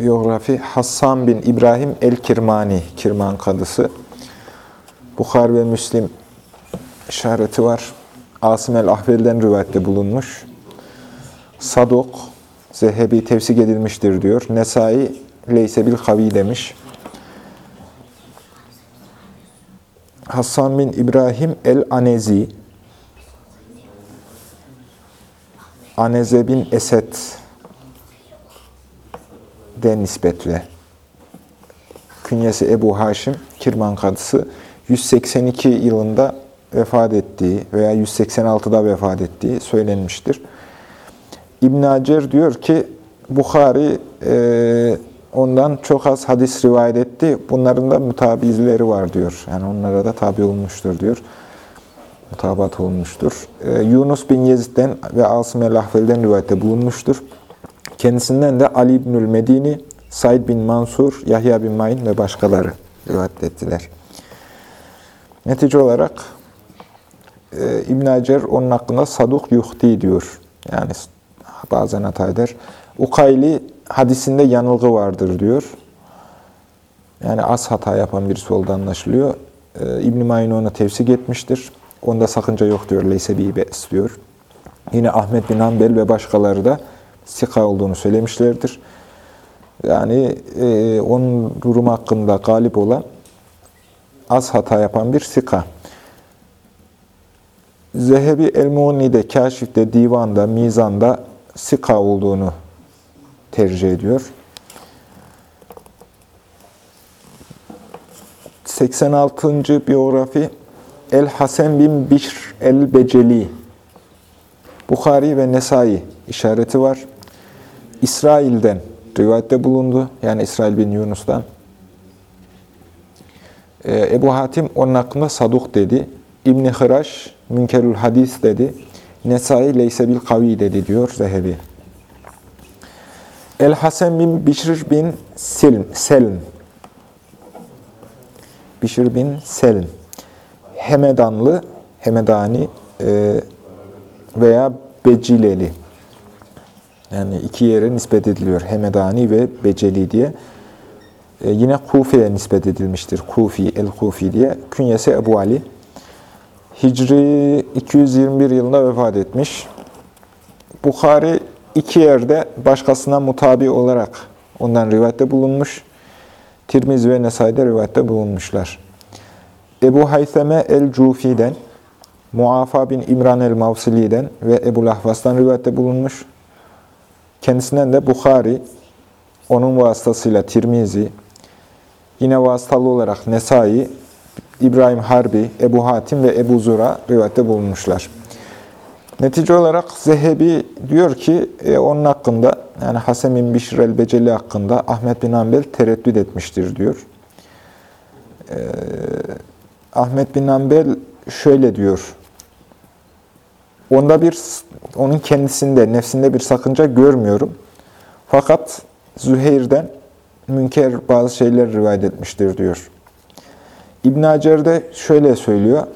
biyografi Hassan bin İbrahim el-Kirmani, Kirman kadısı. Bukhar ve Müslim işareti var. Asım el-Ahvel'den rivayette bulunmuş. Sadok, Zehebi tevsik edilmiştir diyor. Nesai, Leyse bil kavi demiş. Hassan bin İbrahim el-Anezi, Aneze bin Esed de nispetle. Künyesi Ebu Haşim, Kirman kadısı 182 yılında vefat ettiği veya 186'da vefat ettiği söylenmiştir. İbn Hacer diyor ki Bukhari e, ondan çok az hadis rivayet etti. Bunların da mutabizleri var diyor. Yani onlara da tabi olmuştur diyor. Mutabat olmuştur. E, Yunus bin Yezid'den ve Asım el-Ahvel'den rivayette bulunmuştur. Kendisinden de Ali İbnül Medini, Said bin Mansur, Yahya bin Mayin ve başkaları rivayet ettiler. Netice olarak e, İbn Hacer onun hakkında saduk yuhti diyor. Yani bazen hata eder. Ukayli hadisinde yanılgı vardır diyor. Yani az hata yapan birisi olduğu anlaşılıyor. E, İbn-i Mayin onu tevsik etmiştir. Onda sakınca yok diyor. Leyse bir. Yine Ahmet bin Hanbel ve başkaları da sika olduğunu söylemişlerdir. Yani e, onun durum hakkında galip olan az hata yapan bir sika. Zehebi El-Muğni'de, Kaşif'te, Divan'da, Mizan'da sika olduğunu tercih ediyor. 86. biyografi El-Hasen bin Bişr El-Beceli Bukhari ve Nesai işareti var. İsrail'den rivayette bulundu. Yani İsrail bin Yunus'tan. Ee, Ebu Hatim onun hakkında saduk dedi. İbn-i Hıraş münkerül hadis dedi. Nesai leyse bil kavi dedi diyor Zehebi. El-Hasen bin Bişir bin Selm, Selm. Bişir bin Selm. Hemedanlı, Hemedani e, veya Becileli. Yani iki yere nispet ediliyor. Hemedani ve Beceli diye. Ee, yine Kufe'ye nispet edilmiştir. Kufi, El-Kufi diye. Künyesi Ebu Ali. Hicri 221 yılında vefat etmiş. Bukhari iki yerde başkasına mutabi olarak ondan rivayette bulunmuş. Tirmiz ve Nesai'de rivayette bulunmuşlar. Ebu Haytheme el-Cufi'den, Muafa bin İmran el-Mavsili'den ve Ebu Lahvas'tan rivayette bulunmuş. Kendisinden de Bukhari, onun vasıtasıyla Tirmizi, yine vasıtalı olarak Nesai, İbrahim Harbi, Ebu Hatim ve Ebu Zura rivayette bulunmuşlar. Netice olarak Zehebi diyor ki e, onun hakkında yani Hasem bin Bişr el-Beceli hakkında Ahmet bin Hanbel tereddüt etmiştir diyor. E, Ahmet bin Hanbel şöyle diyor. Onda bir, onun kendisinde, nefsinde bir sakınca görmüyorum. Fakat Züheyr'den münker bazı şeyler rivayet etmiştir diyor. İbn Hacer de şöyle söylüyor.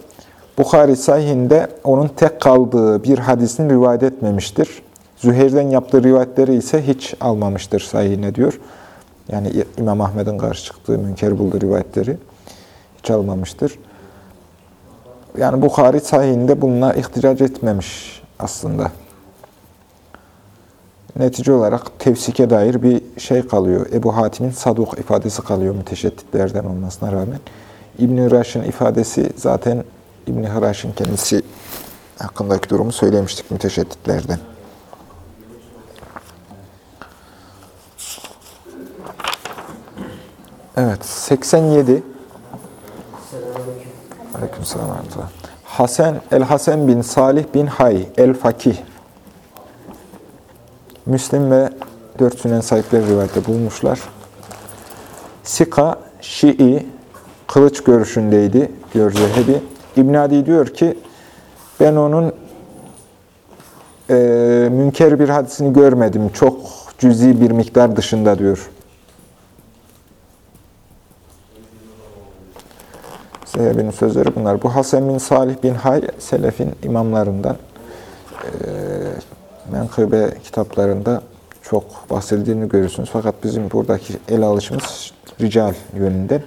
Bukhari sahihinde onun tek kaldığı bir hadisini rivayet etmemiştir. Züheyr'den yaptığı rivayetleri ise hiç almamıştır sahihine diyor. Yani İmam Ahmed'in karşı çıktığı münker bulduğu rivayetleri hiç almamıştır. Yani Bukhari sahihinde bununla ihticac etmemiş aslında. Netice olarak tevsike dair bir şey kalıyor. Ebu Hatim'in saduk ifadesi kalıyor müteşedditlerden olmasına rağmen. İbn-i Hıraş'ın ifadesi zaten İbn-i Hıraş'ın kendisi hakkındaki durumu söylemiştik müteşedditlerden. Evet, 87 Aleykümselam. Hasan el-Hasan bin Salih bin Hay el-Fakih. Müslim ve dört sünen sahipleri rivayette bulmuşlar. Sika, Şii, kılıç görüşündeydi diyor Zehebi. İbn Adi diyor ki ben onun e, münker bir hadisini görmedim. Çok cüzi bir miktar dışında diyor. Zehebi'nin sözleri bunlar. Bu Hasan bin Salih bin Hay, Selef'in imamlarından. E, menkıbe kitaplarında çok bahsedildiğini görürsünüz. Fakat bizim buradaki ele alışımız rical yönünden.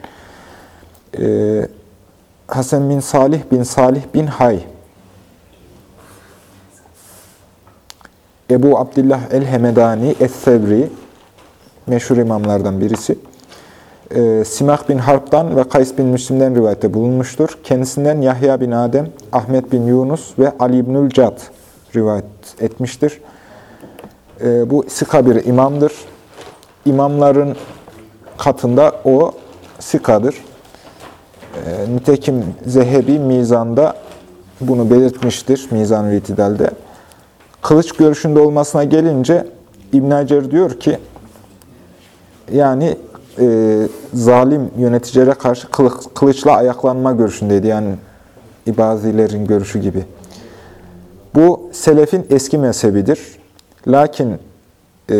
Ee, Hasan bin Salih bin Salih bin Hay. Ebu Abdullah el-Hemedani es-Sevri meşhur imamlardan birisi. Ee, Simak bin Harp'tan ve Kays bin Müslim'den rivayette bulunmuştur. Kendisinden Yahya bin Adem, Ahmet bin Yunus ve Ali ibnül Cad rivayet etmiştir. Ee, bu sika bir imamdır. İmamların katında o sikadır. E, nitekim Zehebi Mizan'da bunu belirtmiştir. Mizan-ı. Kılıç görüşünde olmasına gelince İbn Hacer diyor ki yani e, zalim yöneticilere karşı kılıçla ayaklanma görüşündeydi. Yani ibazilerin görüşü gibi. Bu selefin eski mezhebidir. Lakin e,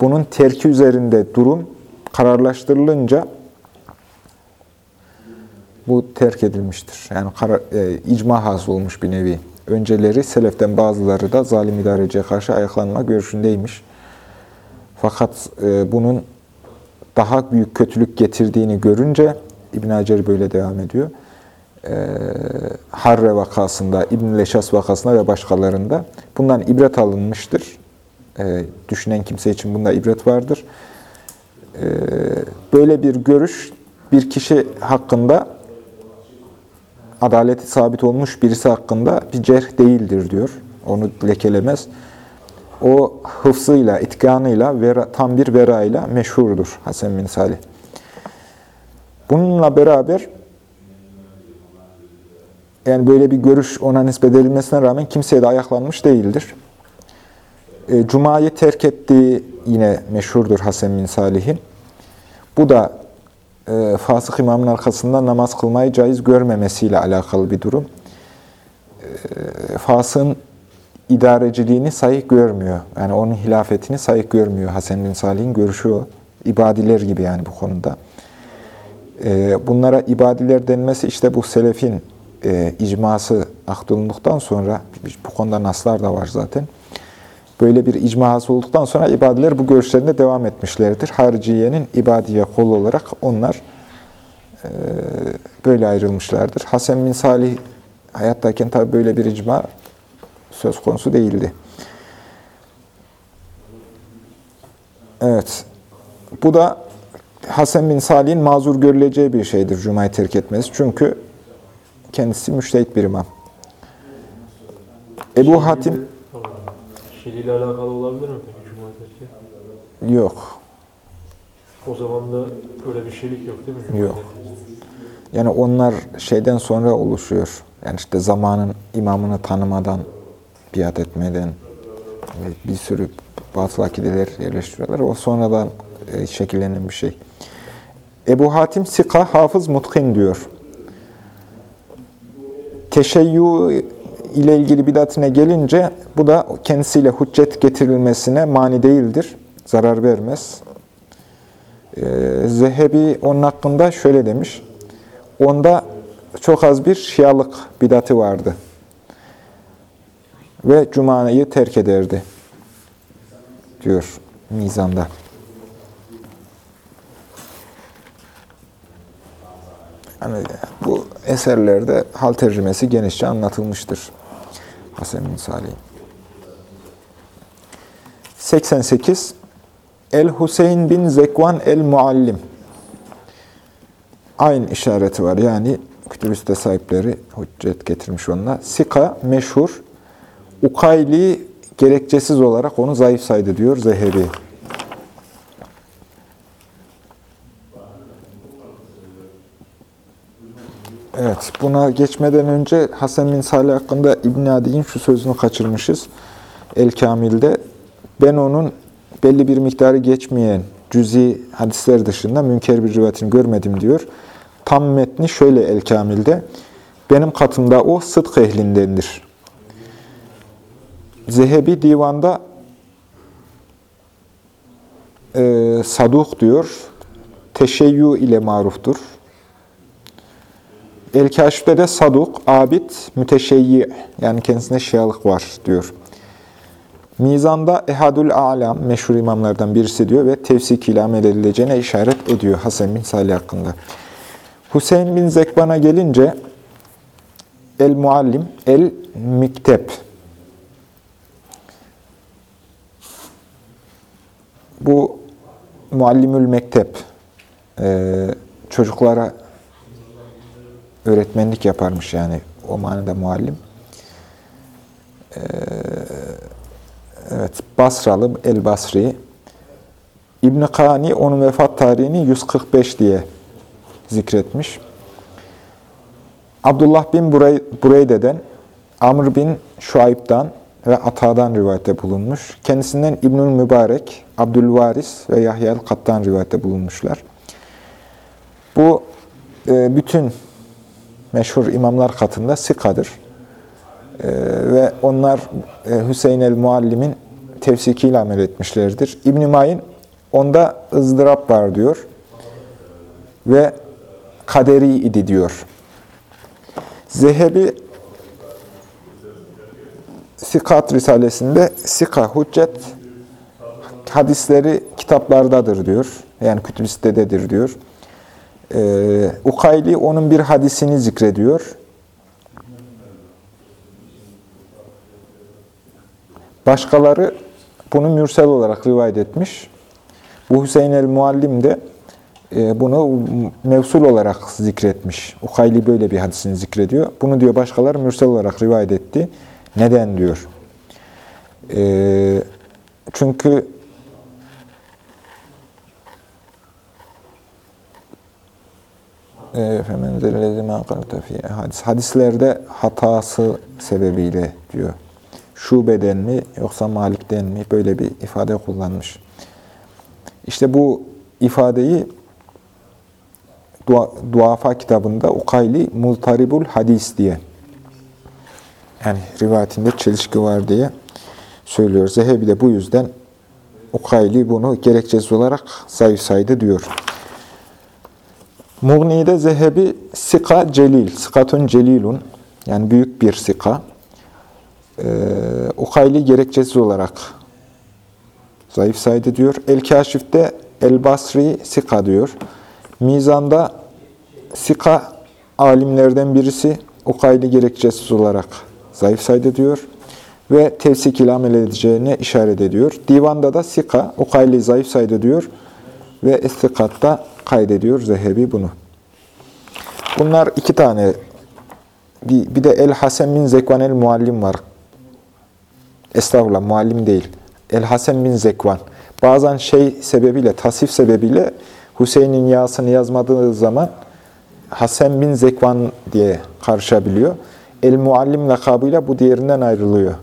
bunun terki üzerinde durum kararlaştırılınca bu terk edilmiştir. Yani karar, e, icma hasıl olmuş bir nevi. Önceleri seleften bazıları da zalim idareciye karşı ayaklanma görüşündeymiş. Fakat e, bunun daha büyük kötülük getirdiğini görünce İbn Hacer böyle devam ediyor. E, Harre vakasında, İbn Leşas vakasında ve başkalarında bundan ibret alınmıştır. E, düşünen kimse için bunda ibret vardır. E, böyle bir görüş bir kişi hakkında adaleti sabit olmuş birisi hakkında bir cerh değildir diyor. Onu lekelemez. O hıfzıyla, itkanıyla, vera, tam bir verayla meşhurdur Hasan bin Salih. Bununla beraber yani böyle bir görüş ona nispet edilmesine rağmen kimseye de ayaklanmış değildir. E, Cuma'yı terk ettiği yine meşhurdur Hasan bin Salih'in. Bu da e, fasık imamın arkasında namaz kılmayı caiz görmemesiyle alakalı bir durum. E, fasığın idareciliğini sahih görmüyor. Yani onun hilafetini sahih görmüyor. Hasan bin Salih'in görüşü o. İbadiler gibi yani bu konuda. E, bunlara ibadiler denmesi işte bu selefin e, icması akdolunduktan sonra, bu konuda naslar da var zaten. Böyle bir icma olduktan sonra ibadiler bu görüşlerinde devam etmişlerdir. Hariciye'nin ibadiye kolu olarak onlar e, böyle ayrılmışlardır. Hasan bin Salih hayattayken tabi böyle bir icma söz konusu değildi. Evet. Bu da Hasan bin Salih'in mazur görüleceği bir şeydir Cuma'yı terk etmesi. Çünkü kendisi müştehit bir imam. Ebu Hatim Şiiriyle alakalı olabilir mi peki Cuma terki? Yok. O zaman da böyle bir şeylik yok değil mi? Cuma Yok. Yani onlar şeyden sonra oluşuyor. Yani işte zamanın imamını tanımadan, biat etmeden bir sürü batıl akideler yerleştiriyorlar. O sonradan e, şekillenen bir şey. Ebu Hatim Sika Hafız Mutkin diyor. Teşeyyü ile ilgili bidatine gelince bu da kendisiyle hüccet getirilmesine mani değildir. Zarar vermez. Ee, Zehebi onun hakkında şöyle demiş. Onda çok az bir şialık bidatı vardı. Ve Cuma'yı terk ederdi. Diyor Mizan'da. Yani bu eserlerde hal tercümesi genişçe anlatılmıştır. Hasan bin Salih. 88 El-Huseyn bin Zekvan el-Muallim. Aynı işareti var. Yani kütüb sahipleri hüccet getirmiş onunla. Sika meşhur. Ukayli gerekçesiz olarak onu zayıf saydı diyor Zehebi. Evet, buna geçmeden önce Hasan bin Salih hakkında İbn Adi'nin şu sözünü kaçırmışız. El Kamil'de ben onun belli bir miktarı geçmeyen cüzi hadisler dışında münker bir rivayetini görmedim diyor. Tam metni şöyle El Kamil'de. Benim katımda o sıdk ehlindendir. Zehebi divanda e, saduk diyor. Teşeyyü ile maruftur. El-Kaşif'te de saduk, abid, müteşeyyi yani kendisine şialık var diyor. Mizan'da Ehadül Alam meşhur imamlardan birisi diyor ve tevsik ile amel edileceğine işaret ediyor Hasan bin Salih hakkında. Hüseyin bin Zekban'a gelince El-Muallim, El-Miktep. Bu Muallimül Mektep. Ee, çocuklara öğretmenlik yaparmış yani o manada muallim. Ee, evet, Basralı, El Basri. İbn Kani onun vefat tarihini 145 diye zikretmiş. Abdullah bin Bureyde'den, Amr bin Şuayb'dan ve Ata'dan rivayette bulunmuş. Kendisinden İbnül Mübarek, Abdülvaris ve Yahya el-Kat'tan rivayette bulunmuşlar. Bu e, bütün meşhur imamlar katında sikadır. Ee, ve onlar e, Hüseyin el-Muallim'in tefsikiyle amel etmişlerdir. İbn-i Mayin onda ızdırap var diyor. Ve kaderi idi diyor. Zehebi Sikat Risalesinde Sika hüccet hadisleri kitaplardadır diyor. Yani kütüb sitededir diyor. Ee, Ukayli onun bir hadisini zikrediyor. Başkaları bunu mürsel olarak rivayet etmiş. Bu Hüseyin el-Muallim de e, bunu mevsul olarak zikretmiş. Ukayli böyle bir hadisini zikrediyor. Bunu diyor başkaları mürsel olarak rivayet etti. Neden diyor. E, çünkü hadis hadislerde hatası sebebiyle diyor. Şubeden mi yoksa Malik'ten mi böyle bir ifade kullanmış. İşte bu ifadeyi Dua, Duafa kitabında Ukayli Multaribul Hadis diye yani rivayetinde çelişki var diye söylüyor. Zehebi de bu yüzden Ukayli bunu gerekçesi olarak zayıf saydı diyor. Mughni'de Zehebi Sika Celil, Sikatun Celilun yani büyük bir sika. Ee, Ukayli gerekçesiz olarak zayıf saydı diyor. El-Kaşif'te El-Basri Sika diyor. Mizan'da Sika alimlerden birisi Ukayli gerekçesiz olarak zayıf saydı diyor. Ve tevsik ile amel edeceğine işaret ediyor. Divanda da Sika, Ukayli zayıf saydı diyor. Ve istikatta kaydediyor Zehebi bunu. Bunlar iki tane. Bir, bir de El-Hasen bin Zekvan el-Muallim var. Estağfurullah, muallim değil. El-Hasen bin Zekvan. Bazen şey sebebiyle, tasif sebebiyle Hüseyin'in yasını yazmadığı zaman Hasan bin Zekvan diye karışabiliyor. El-Muallim lakabıyla bu diğerinden ayrılıyor.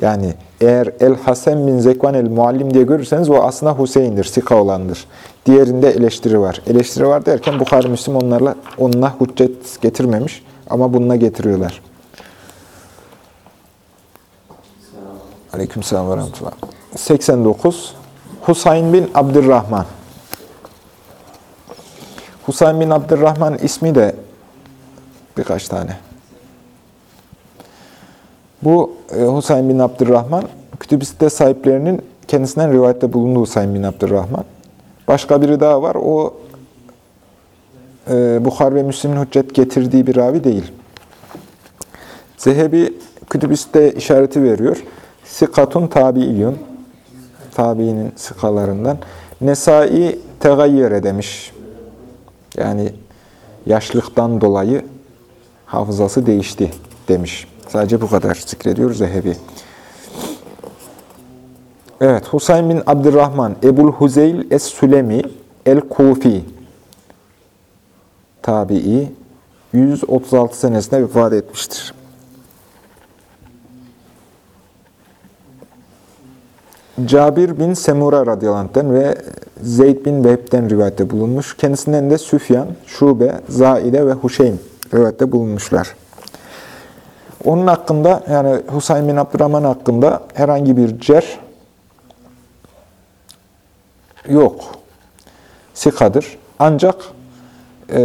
Yani eğer El-Hasan bin Zekvan el-Muallim diye görürseniz o aslında Hüseyin'dir, Sika olandır. Diğerinde eleştiri var. Eleştiri var derken Bukhari Müslim onlarla onunla hüccet getirmemiş ama bununla getiriyorlar. Aleykümselam ve rahmetullah. 89. Husayn bin Abdurrahman. Husayn bin Abdurrahman ismi de birkaç tane. Bu e, Husayn bin Abdurrahman, kütüb sahiplerinin kendisinden rivayette bulunduğu Husayn bin Abdurrahman. Başka biri daha var. O e, Bukhar ve Müslim'in hüccet getirdiği bir ravi değil. Zehebi kütüb işareti veriyor. Sikatun tabiiyyun. Tabiinin sikalarından. Nesai tegayyere demiş. Yani yaşlıktan dolayı hafızası değişti demiş. Sadece bu kadar zikrediyor Zehebi. Evet, Husayn bin Abdurrahman, Ebul Huzeyl Es-Sülemi, El-Kufi tabii 136 senesinde vefat etmiştir. Cabir bin Semura radıyallahu ve Zeyd bin Vehb'den rivayette bulunmuş. Kendisinden de Süfyan, Şube, Zaide ve Huşeym rivayette bulunmuşlar. Onun hakkında yani Husayn bin Abdurrahman hakkında herhangi bir cer yok. Sikadır. Ancak e,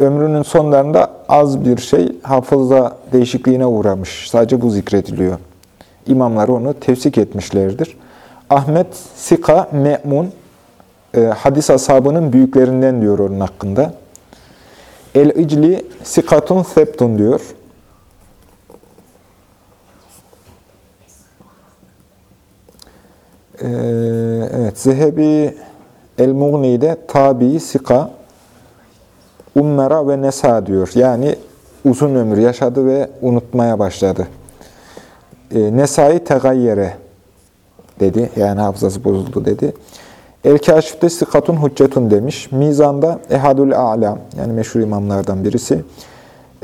ömrünün sonlarında az bir şey hafıza değişikliğine uğramış. Sadece bu zikrediliyor. İmamlar onu tefsik etmişlerdir. Ahmet Sika Me'mun e, hadis ashabının büyüklerinden diyor onun hakkında. El-İcli Sikatun Septun diyor. Ee, evet, Zehebi El-Mughni'de tabi, sika, ummera ve nesa diyor. Yani uzun ömür yaşadı ve unutmaya başladı. Ee, Nesai tegayyere dedi. Yani hafızası bozuldu dedi. El-Kaşif'te sikatun hüccetun demiş. Mizan'da ehadul a'lam yani meşhur imamlardan birisi.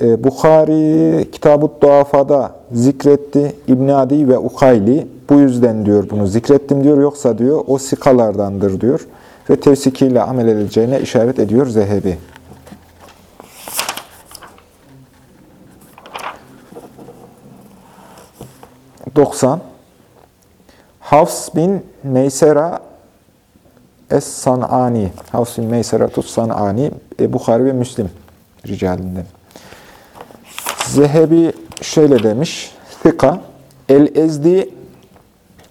Ee, Bukhari Kitab-ı Duafa'da zikretti İbn Adi ve Ukayli. Bu yüzden diyor bunu zikrettim diyor. Yoksa diyor o sikalardandır diyor. Ve tevsikiyle amel edileceğine işaret ediyor Zehebi. Doksan. Hafs bin Meysera Es-San'ani. Hafs bin Meyseratus San'ani. E, Bukhari ve Müslim ricalinden. Zehebi şöyle demiş. Fika, El-Ezdi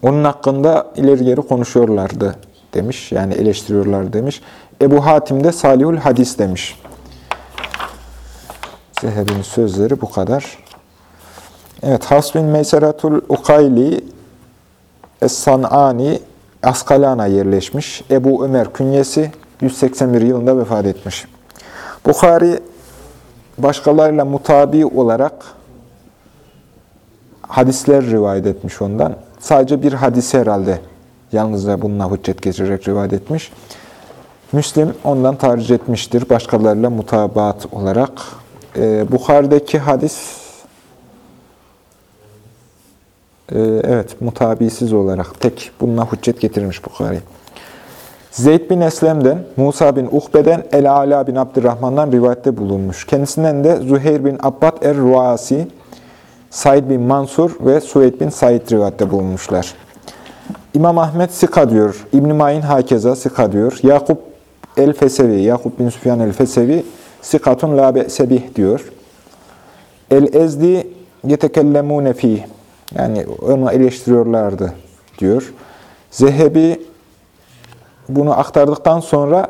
onun hakkında ileri geri konuşuyorlardı demiş. Yani eleştiriyorlar demiş. Ebu Hatim de Salihul Hadis demiş. Zehebi'nin sözleri bu kadar. Evet, Hasbin Meyseratul Ukayli Es-San'ani Askalana yerleşmiş. Ebu Ömer künyesi 181 yılında vefat etmiş. Bukhari başkalarıyla mutabi olarak hadisler rivayet etmiş ondan. Sadece bir hadisi herhalde yalnızca bununla hüccet geçirerek rivayet etmiş. Müslim ondan tarih etmiştir başkalarıyla mutabaat olarak. Ee, Bukhari'deki hadis e, evet mutabisiz olarak tek bununla hüccet getirmiş Bukhari. Zeyd bin Eslem'den, Musa bin Uhbe'den, El-Ala bin Abdurrahman'dan rivayette bulunmuş. Kendisinden de Züheyr bin Abbad er-Ruasi, Said bin Mansur ve Suveyd bin Said rivayette bulunmuşlar. İmam Ahmet Sika diyor. İbn-i Mayin Hakeza Sika diyor. Yakup el-Fesevi, Yakup bin Süfyan el-Fesevi Sikatun la be'sebih diyor. El-Ezdi yetekellemune fih. Yani onu eleştiriyorlardı diyor. Zehebi bunu aktardıktan sonra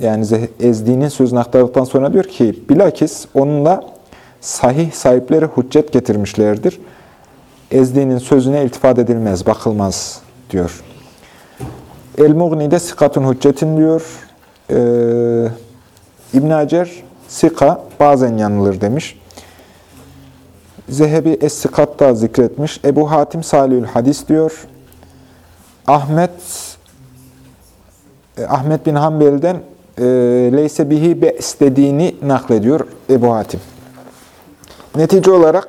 yani Ezdi'nin sözünü aktardıktan sonra diyor ki bilakis onunla sahih sahipleri hüccet getirmişlerdir. Ezdi'nin sözüne iltifat edilmez, bakılmaz diyor. El-Mughni'de sikatun hüccetin diyor. Ee, İbn Hacer sika bazen yanılır demiş. Zehebi Es-Sikat'ta zikretmiş. Ebu Hatim Salihül Hadis diyor. Ahmet Ahmet bin Hanbel'den e, leyse bihi be istediğini naklediyor Ebu Hatim. Netice olarak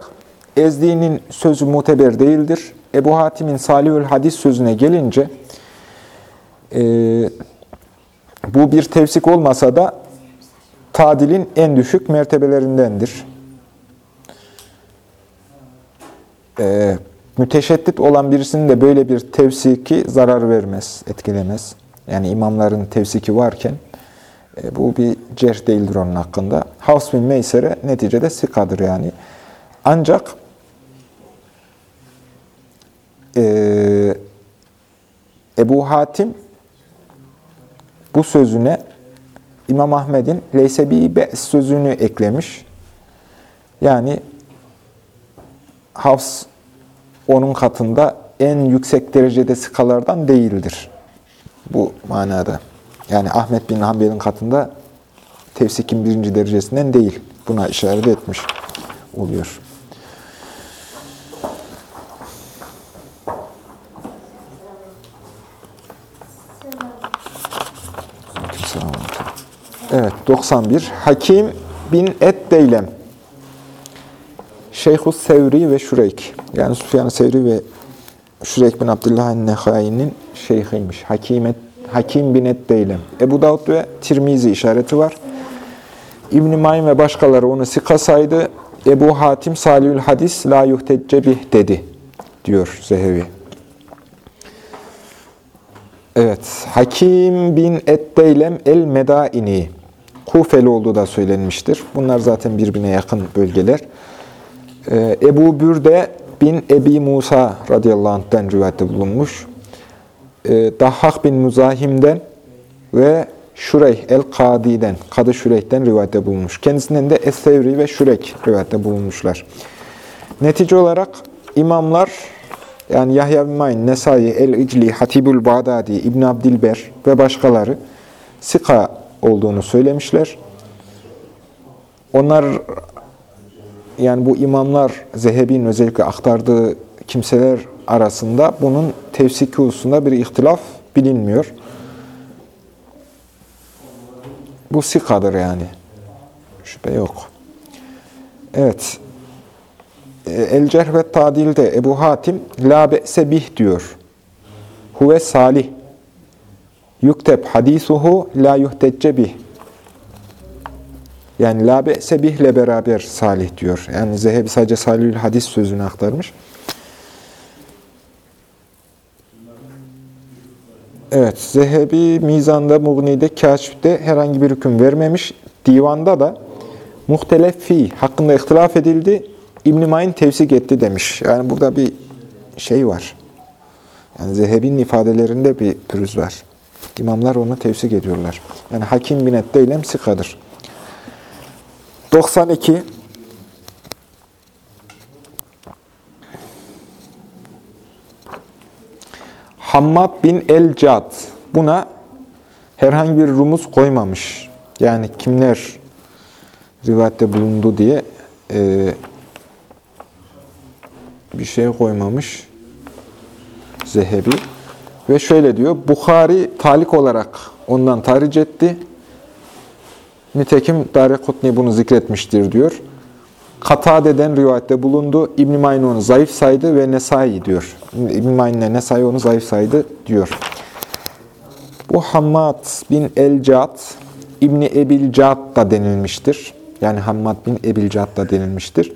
Ezdi'nin sözü muteber değildir. Ebu Hatim'in Salihül Hadis sözüne gelince e, bu bir tevsik olmasa da tadilin en düşük mertebelerindendir. E, müteşeddit olan birisinin de böyle bir tevsiki zarar vermez, etkilemez. Yani imamların tevsiki varken e, bu bir cerh değildir onun hakkında. Havs bin Meysere neticede sikadır yani. Ancak e, Ebu Hatim bu sözüne İmam Ahmed'in leysebi be sözünü eklemiş. Yani Havs onun katında en yüksek derecede sıkalardan değildir. Bu manada. Yani Ahmet bin Hanbel'in katında tefsikin birinci derecesinden değil. Buna işaret etmiş oluyor. Evet, 91. Hakim bin Et Deylem. Şeyhus Sevri ve Şureyk. Yani Süfyan-ı Sevri ve Şureyk bin Abdullah Nehai'nin şeyhiymiş. Hakim Hakim bin Eddeylem. Ebu Davud ve Tirmizi işareti var. İbn-i ve başkaları onu sika saydı. Ebu Hatim Salihül Hadis la yuhtecce bih dedi diyor Zehevi. Evet, Hakim bin Eddeylem el-Medaini. Kufeli olduğu da söylenmiştir. Bunlar zaten birbirine yakın bölgeler. Ee, Ebu Bürde bin Ebi Musa radıyallahu anh'den rivayette bulunmuş. Ee, Dahhak bin Muzahim'den ve Şureyh el-Kadi'den, Kadı Şureyh'ten rivayette bulunmuş. Kendisinden de Es-Sevri ve Şurek rivayette bulunmuşlar. Netice olarak imamlar, yani Yahya bin Mayn, Nesai, El-İcli, Hatibül Bağdadi, İbn Abdilber ve başkaları Sika olduğunu söylemişler. Onlar yani bu imamlar Zehebi'nin özellikle aktardığı kimseler arasında bunun tevsiki hususunda bir ihtilaf bilinmiyor. Bu sikadır yani. Şüphe yok. Evet. El Cerh ve Tadil'de Ebu Hatim La be'se bih diyor. Huve salih. Yukteb hadisuhu la yuhtecce bih. Yani la be'se bihle beraber salih diyor. Yani Zehebi sadece salihül hadis sözünü aktarmış. Evet, Zehebi Mizan'da, Mughni'de, Kaşif'te herhangi bir hüküm vermemiş. Divanda da muhtelef hakkında ihtilaf edildi. İbn-i Mayn tevsik etti demiş. Yani burada bir şey var. Yani Zehebi'nin ifadelerinde bir pürüz var. İmamlar onu tevsik ediyorlar. Yani Hakim bin Eddeylem sikadır. 92 Hammad bin el-Cad buna herhangi bir rumuz koymamış. Yani kimler rivayette bulundu diye e, bir şey koymamış Zehebi. Ve şöyle diyor, Bukhari talik olarak ondan tahric etti. Nitekim Darekutni bunu zikretmiştir diyor. Katade'den rivayette bulundu. İbn-i onu zayıf saydı ve Nesai diyor. İbn-i Mayn ile Nesai onu zayıf saydı diyor. Bu Hammad bin El-Cad, İbn-i Ebil-Cad da denilmiştir. Yani Hammad bin Ebil-Cad da denilmiştir.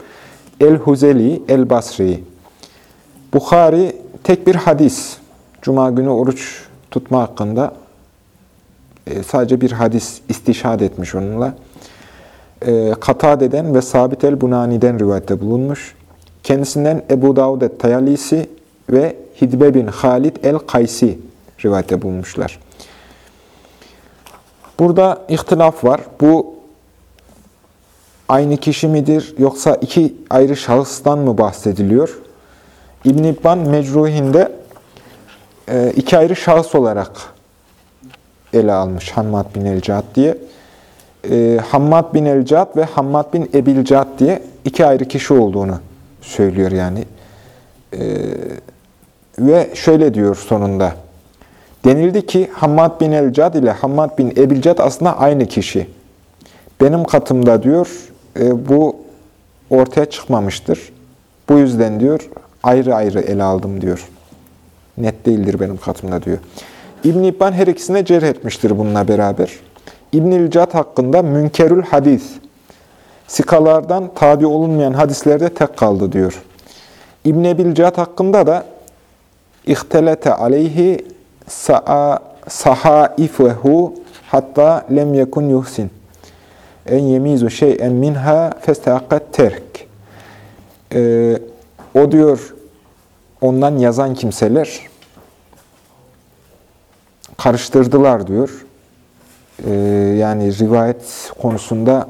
El-Huzeli, El-Basri. Bukhari tek bir hadis. Cuma günü oruç tutma hakkında e, sadece bir hadis istişhad etmiş onunla. E, Katade'den ve Sabit el-Bunani'den rivayette bulunmuş. Kendisinden Ebu Davud et-Tayalisi ve Hidbe bin Halid el-Kaysi rivayette bulunmuşlar. Burada ihtilaf var. Bu aynı kişi midir yoksa iki ayrı şahıstan mı bahsediliyor? İbn İbban Mecruhinde e, iki ayrı şahıs olarak ele almış Hammad bin el-Cad diye. E, Hammad bin el-Cad ve Hammad bin Ebil-Cad diye iki ayrı kişi olduğunu söylüyor yani. E, ve şöyle diyor sonunda. Denildi ki Hammad bin el-Cad ile Hammad bin Ebil-Cad aslında aynı kişi. Benim katımda diyor bu ortaya çıkmamıştır. Bu yüzden diyor ayrı ayrı ele aldım diyor. Net değildir benim katımda diyor. İbn İbban her ikisine cerh etmiştir bununla beraber. İbn-i Cad hakkında münkerül hadis, sikalardan tabi olunmayan hadislerde tek kaldı diyor. İbn Ebil Cad hakkında da ihtelete aleyhi sahaifehu hatta lem yekun yuhsin. En yemizu şey'en minha festehakat terk. Ee, o diyor ondan yazan kimseler karıştırdılar diyor. Ee, yani rivayet konusunda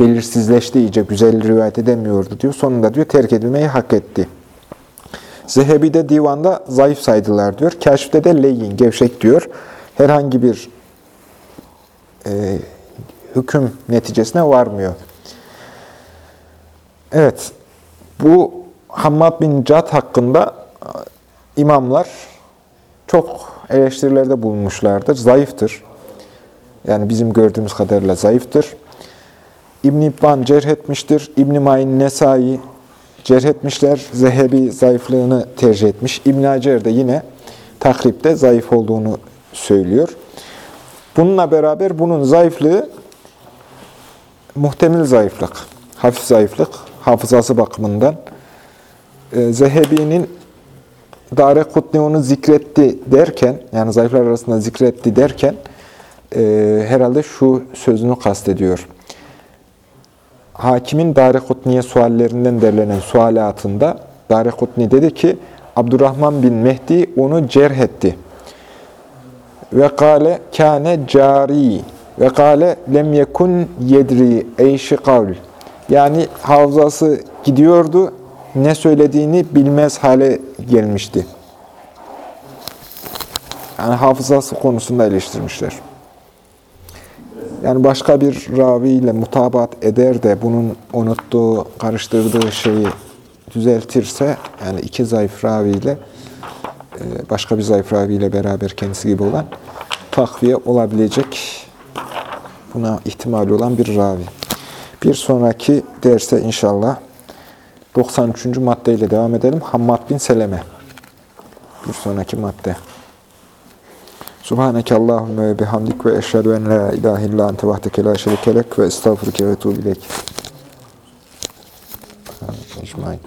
belirsizleşti iyice, güzel rivayet edemiyordu diyor. Sonunda diyor terk edilmeyi hak etti. Zehebi'de divanda zayıf saydılar diyor. Keşfte de leyin, gevşek diyor. Herhangi bir e, hüküm neticesine varmıyor. Evet, bu Hammad bin Cad hakkında imamlar çok eleştirilerde bulunmuşlardır. Zayıftır. Yani bizim gördüğümüz kadarıyla zayıftır. İbn-i İbban cerh etmiştir. İbn-i Mayn Nesai cerh etmişler. Zehebi zayıflığını tercih etmiş. İbn-i Hacer de yine takripte zayıf olduğunu söylüyor. Bununla beraber bunun zayıflığı muhtemel zayıflık, hafif zayıflık, hafızası bakımından. E, Zehebi'nin Dare Kutni onu zikretti derken, yani zayıflar arasında zikretti derken, e, herhalde şu sözünü kastediyor. Hakimin Dare Kutni'ye suallerinden derlenen sualatında Dare Kutni dedi ki, Abdurrahman bin Mehdi onu cerh etti. Ve kâle kâne cari ve kâle lem yekun yedri eyşi kavl. Yani hafızası gidiyordu, ne söylediğini bilmez hale gelmişti. Yani hafızası konusunda eleştirmişler. Yani başka bir raviyle mutabat eder de bunun unuttuğu, karıştırdığı şeyi düzeltirse, yani iki zayıf raviyle e, başka bir zayıf raviyle beraber kendisi gibi olan takviye olabilecek buna ihtimali olan bir ravi. Bir sonraki derse inşallah 93. maddeyle devam edelim. Hammad bin Seleme. Bir sonraki madde. Subhaneke Allahümme ve bihamdik ve eşhedü en la ilahe illa ente vahdeke la şerikelek ve estağfurke ve etubu ileyk. Ecmaîn.